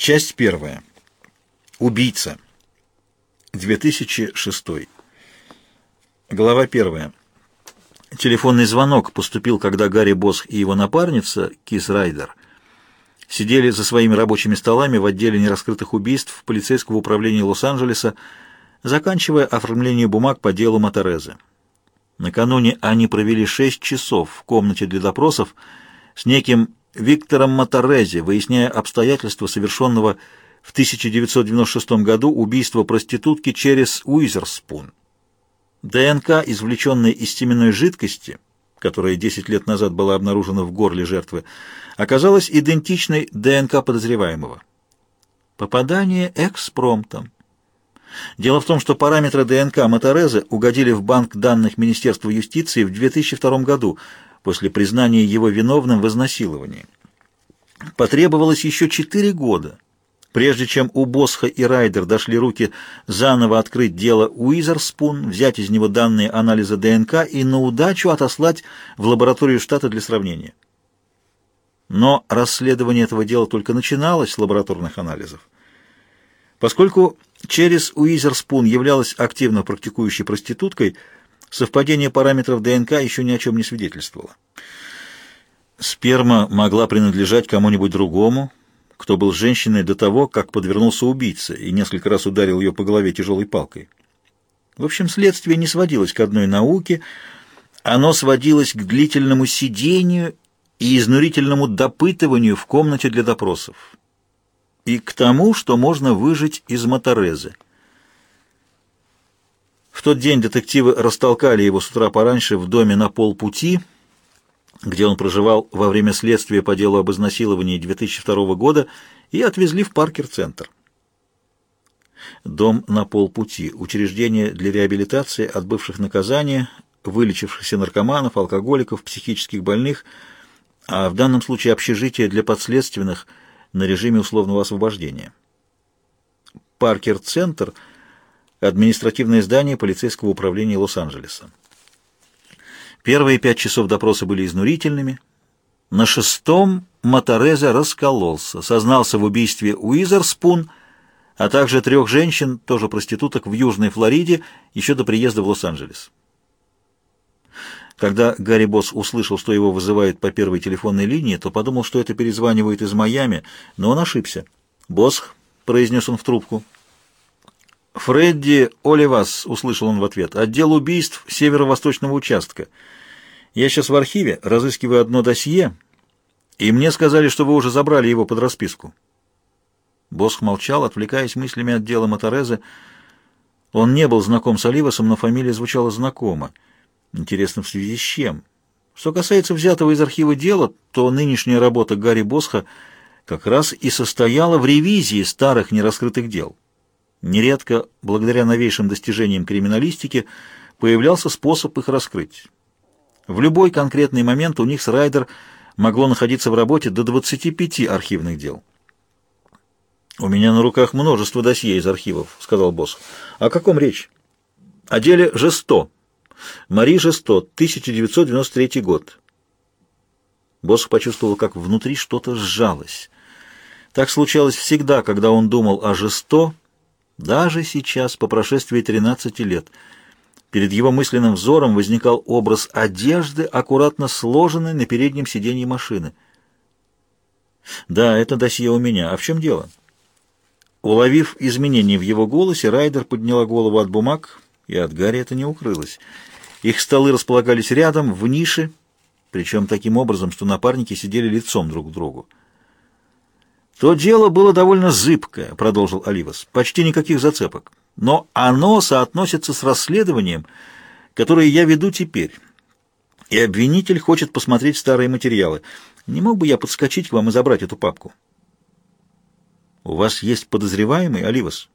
Часть первая. Убийца. 2006. Глава первая. Телефонный звонок поступил, когда Гарри Босх и его напарница, Кис Райдер, сидели за своими рабочими столами в отделе нераскрытых убийств полицейского управления Лос-Анджелеса, заканчивая оформление бумаг по делу Моторезы. Накануне они провели шесть часов в комнате для допросов с неким Виктором Моторези, выясняя обстоятельства совершенного в 1996 году убийства проститутки через Уизерспун. ДНК, извлеченная из семенной жидкости, которая 10 лет назад была обнаружена в горле жертвы, оказалась идентичной ДНК подозреваемого. Попадание экспромтом. Дело в том, что параметры ДНК Моторезы угодили в банк данных Министерства юстиции в 2002 году после признания его виновным в изнасиловании. Потребовалось еще четыре года, прежде чем у Босха и Райдер дошли руки заново открыть дело Уизерспун, взять из него данные анализа ДНК и на удачу отослать в лабораторию штата для сравнения. Но расследование этого дела только начиналось с лабораторных анализов. Поскольку Через Уизерспун являлась активно практикующей проституткой, совпадение параметров ДНК еще ни о чем не свидетельствовало. Сперма могла принадлежать кому-нибудь другому, кто был женщиной до того, как подвернулся убийца и несколько раз ударил ее по голове тяжелой палкой. В общем, следствие не сводилось к одной науке, оно сводилось к длительному сидению и изнурительному допытыванию в комнате для допросов и к тому, что можно выжить из моторезы. В тот день детективы растолкали его с утра пораньше в доме на полпути, где он проживал во время следствия по делу об изнасиловании 2002 года, и отвезли в Паркер-центр. Дом на полпути – учреждение для реабилитации отбывших наказания, вылечившихся наркоманов, алкоголиков, психических больных, а в данном случае общежитие для подследственных – на режиме условного освобождения. Паркер-центр – административное здание полицейского управления Лос-Анджелеса. Первые пять часов допроса были изнурительными. На шестом Мотореза раскололся, сознался в убийстве Уизерспун, а также трех женщин, тоже проституток, в Южной Флориде еще до приезда в Лос-Анджелес. Когда Гарри Босс услышал, что его вызывают по первой телефонной линии, то подумал, что это перезванивает из Майами, но он ошибся. «Босс», — произнес он в трубку. «Фредди Оливас», — услышал он в ответ, — «отдел убийств северо-восточного участка. Я сейчас в архиве, разыскиваю одно досье, и мне сказали, что вы уже забрали его под расписку». Босх молчал, отвлекаясь мыслями от дела Моторезы. Он не был знаком с Оливасом, но фамилия звучала знакомо. Интересно, в связи с чем? Что касается взятого из архива дела, то нынешняя работа Гарри Босха как раз и состояла в ревизии старых нераскрытых дел. Нередко, благодаря новейшим достижениям криминалистики, появлялся способ их раскрыть. В любой конкретный момент у них с Райдер могло находиться в работе до 25 архивных дел. «У меня на руках множество досье из архивов», — сказал босс. «О каком речь?» «О деле Жесто», Мари Жестот, 1993 год. Босх почувствовал, как внутри что-то сжалось. Так случалось всегда, когда он думал о Жесто, даже сейчас, по прошествии 13 лет. Перед его мысленным взором возникал образ одежды, аккуратно сложенной на переднем сиденье машины. «Да, это досье у меня. А в чем дело?» Уловив изменения в его голосе, Райдер подняла голову от бумаг, и от Гарри это не укрылось. Их столы располагались рядом, в нише, причем таким образом, что напарники сидели лицом друг к другу. «То дело было довольно зыбкое», — продолжил Оливас, — «почти никаких зацепок. Но оно соотносится с расследованием, которое я веду теперь. И обвинитель хочет посмотреть старые материалы. Не мог бы я подскочить к вам и забрать эту папку?» «У вас есть подозреваемый, Оливас?»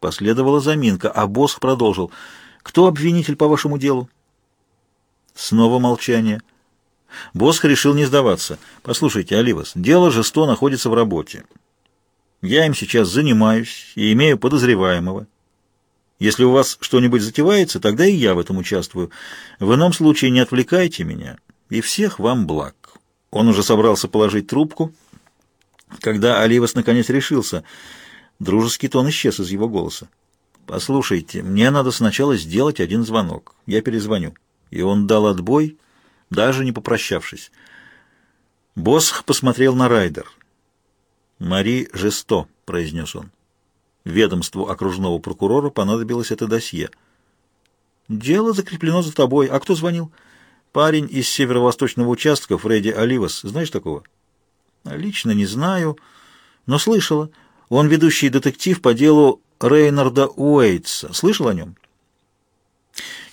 Последовала заминка, а Босх продолжил — кто обвинитель по вашему делу? Снова молчание. Босх решил не сдаваться. Послушайте, Оливас, дело Жесто находится в работе. Я им сейчас занимаюсь и имею подозреваемого. Если у вас что-нибудь затевается, тогда и я в этом участвую. В ином случае не отвлекайте меня, и всех вам благ. Он уже собрался положить трубку, Когда Оливас наконец решился, дружеский тон исчез из его голоса. «Послушайте, мне надо сначала сделать один звонок. Я перезвоню». И он дал отбой, даже не попрощавшись. Босх посмотрел на Райдер. «Мари Жесто», — произнес он. Ведомству окружного прокурора понадобилось это досье. «Дело закреплено за тобой. А кто звонил?» «Парень из северо-восточного участка, Фредди Оливас. Знаешь такого?» «Лично не знаю, но слышала. Он ведущий детектив по делу Рейнарда Уэйтса. Слышал о нем?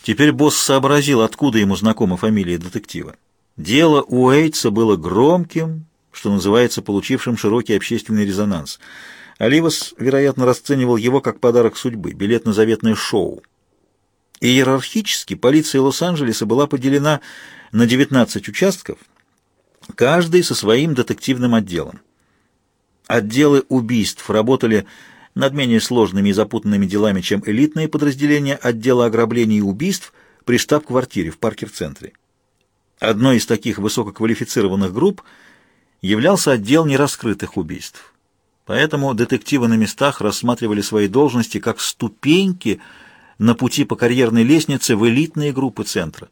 Теперь босс сообразил, откуда ему знакома фамилия детектива. Дело Уэйтса было громким, что называется, получившим широкий общественный резонанс. Оливас, вероятно, расценивал его как подарок судьбы, билет на заветное шоу. Иерархически полиция Лос-Анджелеса была поделена на 19 участков, каждый со своим детективным отделом. Отделы убийств работали над менее сложными и запутанными делами, чем элитные подразделения отдела ограблений и убийств при штаб-квартире в Паркер-центре. Одной из таких высококвалифицированных групп являлся отдел нераскрытых убийств. Поэтому детективы на местах рассматривали свои должности как ступеньки на пути по карьерной лестнице в элитные группы центра.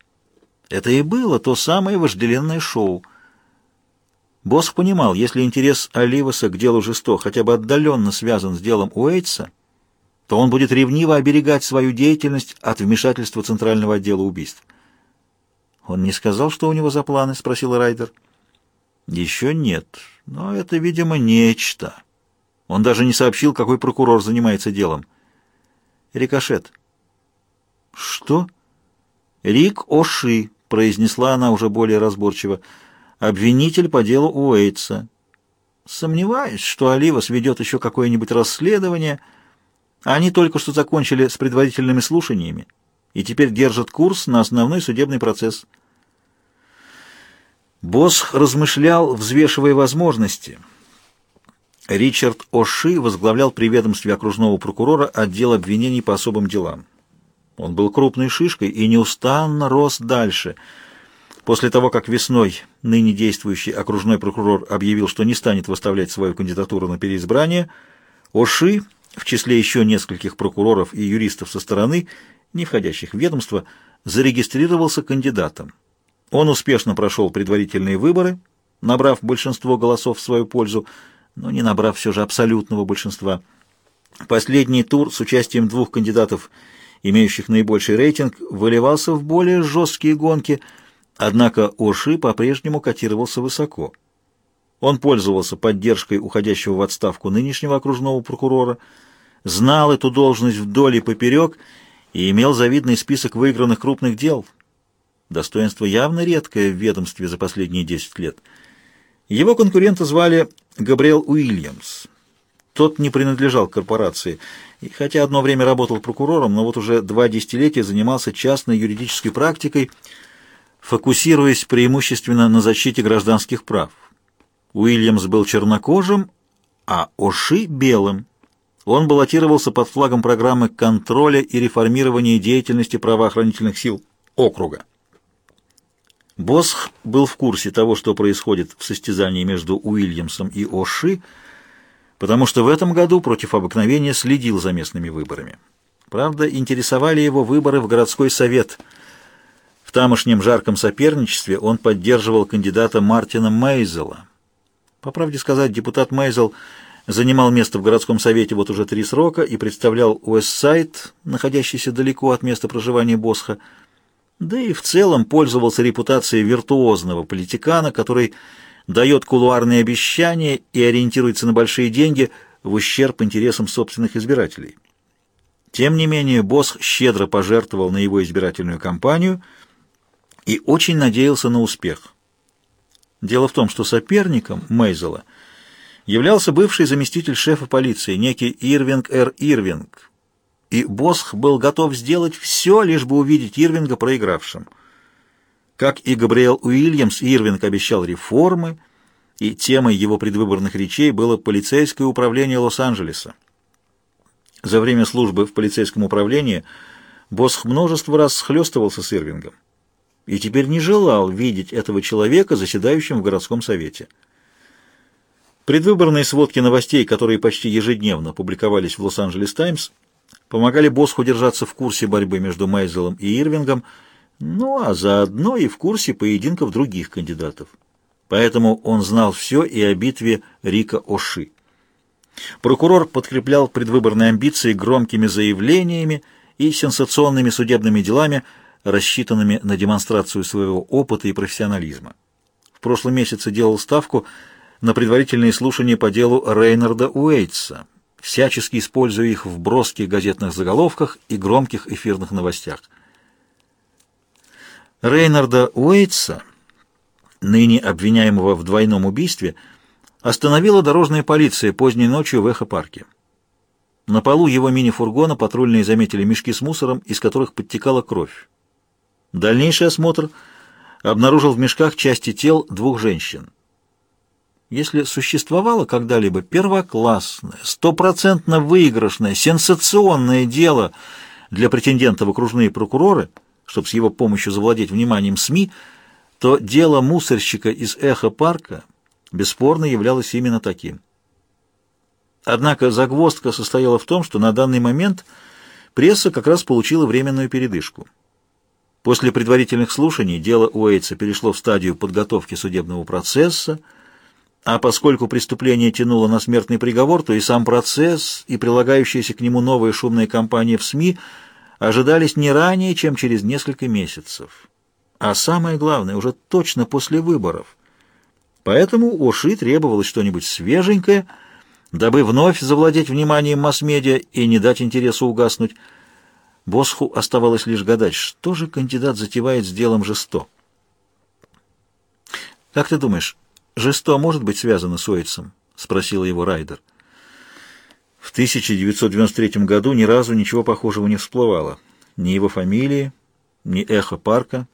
Это и было то самое вожделенное шоу – Босх понимал, если интерес Оливаса к делу Жесто хотя бы отдаленно связан с делом Уэйтса, то он будет ревниво оберегать свою деятельность от вмешательства Центрального отдела убийств. «Он не сказал, что у него за планы?» — спросил Райдер. «Еще нет, но это, видимо, нечто. Он даже не сообщил, какой прокурор занимается делом. Рикошет». «Что?» «Рик Оши», — произнесла она уже более разборчиво, — обвинитель по делу Уэйтса. Сомневаюсь, что Оливас ведет еще какое-нибудь расследование. Они только что закончили с предварительными слушаниями и теперь держат курс на основной судебный процесс. Босх размышлял, взвешивая возможности. Ричард Оши возглавлял при ведомстве окружного прокурора отдел обвинений по особым делам. Он был крупной шишкой и неустанно рос дальше – После того, как весной ныне действующий окружной прокурор объявил, что не станет выставлять свою кандидатуру на переизбрание, Оши, в числе еще нескольких прокуроров и юристов со стороны, не входящих в ведомство, зарегистрировался кандидатом. Он успешно прошел предварительные выборы, набрав большинство голосов в свою пользу, но не набрав все же абсолютного большинства. Последний тур с участием двух кандидатов, имеющих наибольший рейтинг, выливался в более жесткие гонки – Однако Оши по-прежнему котировался высоко. Он пользовался поддержкой уходящего в отставку нынешнего окружного прокурора, знал эту должность вдоль и поперек и имел завидный список выигранных крупных дел. Достоинство явно редкое в ведомстве за последние 10 лет. Его конкурента звали Габриэл Уильямс. Тот не принадлежал корпорации, и хотя одно время работал прокурором, но вот уже два десятилетия занимался частной юридической практикой – фокусируясь преимущественно на защите гражданских прав. Уильямс был чернокожим, а Оши — белым. Он баллотировался под флагом программы контроля и реформирования деятельности правоохранительных сил округа. Босх был в курсе того, что происходит в состязании между Уильямсом и Оши, потому что в этом году против обыкновения следил за местными выборами. Правда, интересовали его выборы в городской совет – в тамошнем жарком соперничестве он поддерживал кандидата Мартина Мейзела. По правде сказать, депутат Мейзел занимал место в городском совете вот уже три срока и представлял Уэссайд, находящийся далеко от места проживания Босха, да и в целом пользовался репутацией виртуозного политикана, который дает кулуарные обещания и ориентируется на большие деньги в ущерб интересам собственных избирателей. Тем не менее, Босх щедро пожертвовал на его избирательную кампанию – и очень надеялся на успех. Дело в том, что соперником Мейзела являлся бывший заместитель шефа полиции, некий Ирвинг Р. Ирвинг, и Босх был готов сделать все, лишь бы увидеть Ирвинга проигравшим. Как и Габриэл Уильямс, Ирвинг обещал реформы, и темой его предвыборных речей было полицейское управление Лос-Анджелеса. За время службы в полицейском управлении Босх множество раз схлестывался с Ирвингом и теперь не желал видеть этого человека, заседающим в городском совете. Предвыборные сводки новостей, которые почти ежедневно публиковались в Лос-Анджелес Таймс, помогали Босху держаться в курсе борьбы между Майзелом и Ирвингом, ну а заодно и в курсе поединков других кандидатов. Поэтому он знал все и о битве Рика Оши. Прокурор подкреплял предвыборные амбиции громкими заявлениями и сенсационными судебными делами, рассчитанными на демонстрацию своего опыта и профессионализма. В прошлом месяце делал ставку на предварительные слушания по делу Рейнарда Уэйтса, всячески используя их в броских газетных заголовках и громких эфирных новостях. Рейнарда Уэйтса, ныне обвиняемого в двойном убийстве, остановила дорожная полиция поздней ночью в Эхо-парке. На полу его мини-фургона патрульные заметили мешки с мусором, из которых подтекала кровь. Дальнейший осмотр обнаружил в мешках части тел двух женщин. Если существовало когда-либо первоклассное, стопроцентно выигрышное, сенсационное дело для претендента в окружные прокуроры, чтобы с его помощью завладеть вниманием СМИ, то дело мусорщика из «Эхо-парка» бесспорно являлось именно таким. Однако загвоздка состояла в том, что на данный момент пресса как раз получила временную передышку. После предварительных слушаний дело Уэйтса перешло в стадию подготовки судебного процесса, а поскольку преступление тянуло на смертный приговор, то и сам процесс, и прилагающаяся к нему новая шумная кампания в СМИ ожидались не ранее, чем через несколько месяцев. А самое главное, уже точно после выборов. Поэтому Оши требовалось что-нибудь свеженькое, дабы вновь завладеть вниманием масс-медиа и не дать интересу угаснуть. Босху оставалось лишь гадать, что же кандидат затевает с делом Жесто. «Как ты думаешь, Жесто может быть связано с Уэйтсом?» — спросила его Райдер. В 1993 году ни разу ничего похожего не всплывало. Ни его фамилии, ни эхо парка.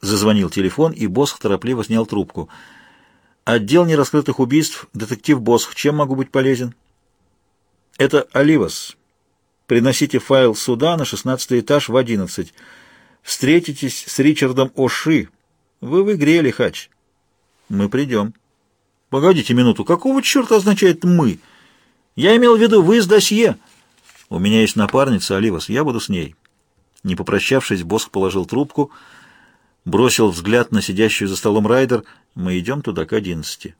Зазвонил телефон, и Босх торопливо снял трубку. «Отдел нераскрытых убийств, детектив Босх, чем могу быть полезен?» «Это Оливас. Приносите файл суда на шестнадцатый этаж в одиннадцать. Встретитесь с Ричардом Оши. Вы в игре, Лихач. Мы придем. Погодите минуту, какого черта означает «мы»? Я имел в виду «вы с досье». У меня есть напарница, Оливас, я буду с ней. Не попрощавшись, Босх положил трубку, бросил взгляд на сидящую за столом Райдер. Мы идем туда к одиннадцати.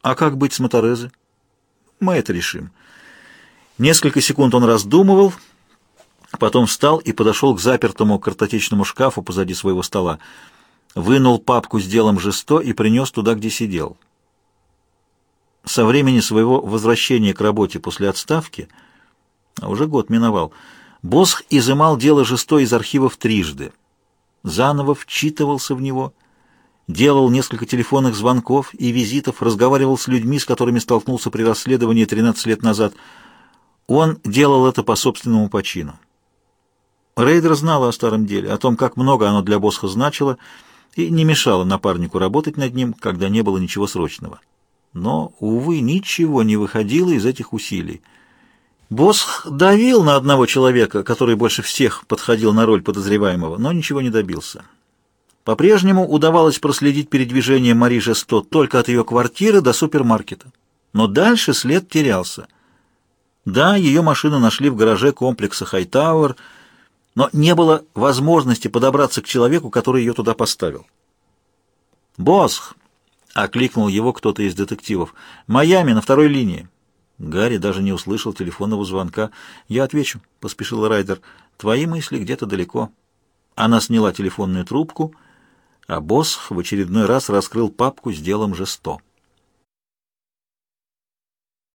А как быть с Моторезы? Мы это решим. Несколько секунд он раздумывал, потом встал и подошел к запертому картотечному шкафу позади своего стола, вынул папку с делом Жесто и принес туда, где сидел. Со времени своего возвращения к работе после отставки, а уже год миновал, Босх изымал дело Жесто из архивов трижды, заново вчитывался в него, делал несколько телефонных звонков и визитов, разговаривал с людьми, с которыми столкнулся при расследовании 13 лет назад – он делал это по собственному почину. Рейдер знала о старом деле, о том, как много оно для Босха значило, и не мешало напарнику работать над ним, когда не было ничего срочного. Но, увы, ничего не выходило из этих усилий. Босх давил на одного человека, который больше всех подходил на роль подозреваемого, но ничего не добился. По-прежнему удавалось проследить передвижение Мари Жесто только от ее квартиры до супермаркета. Но дальше след терялся — да, ее машину нашли в гараже комплекса Хайтауэр, но не было возможности подобраться к человеку, который ее туда поставил. «Босх!» — окликнул его кто-то из детективов. «Майами, на второй линии». Гарри даже не услышал телефонного звонка. «Я отвечу», — поспешил Райдер. «Твои мысли где-то далеко». Она сняла телефонную трубку, а Босх в очередной раз раскрыл папку с делом Жесто.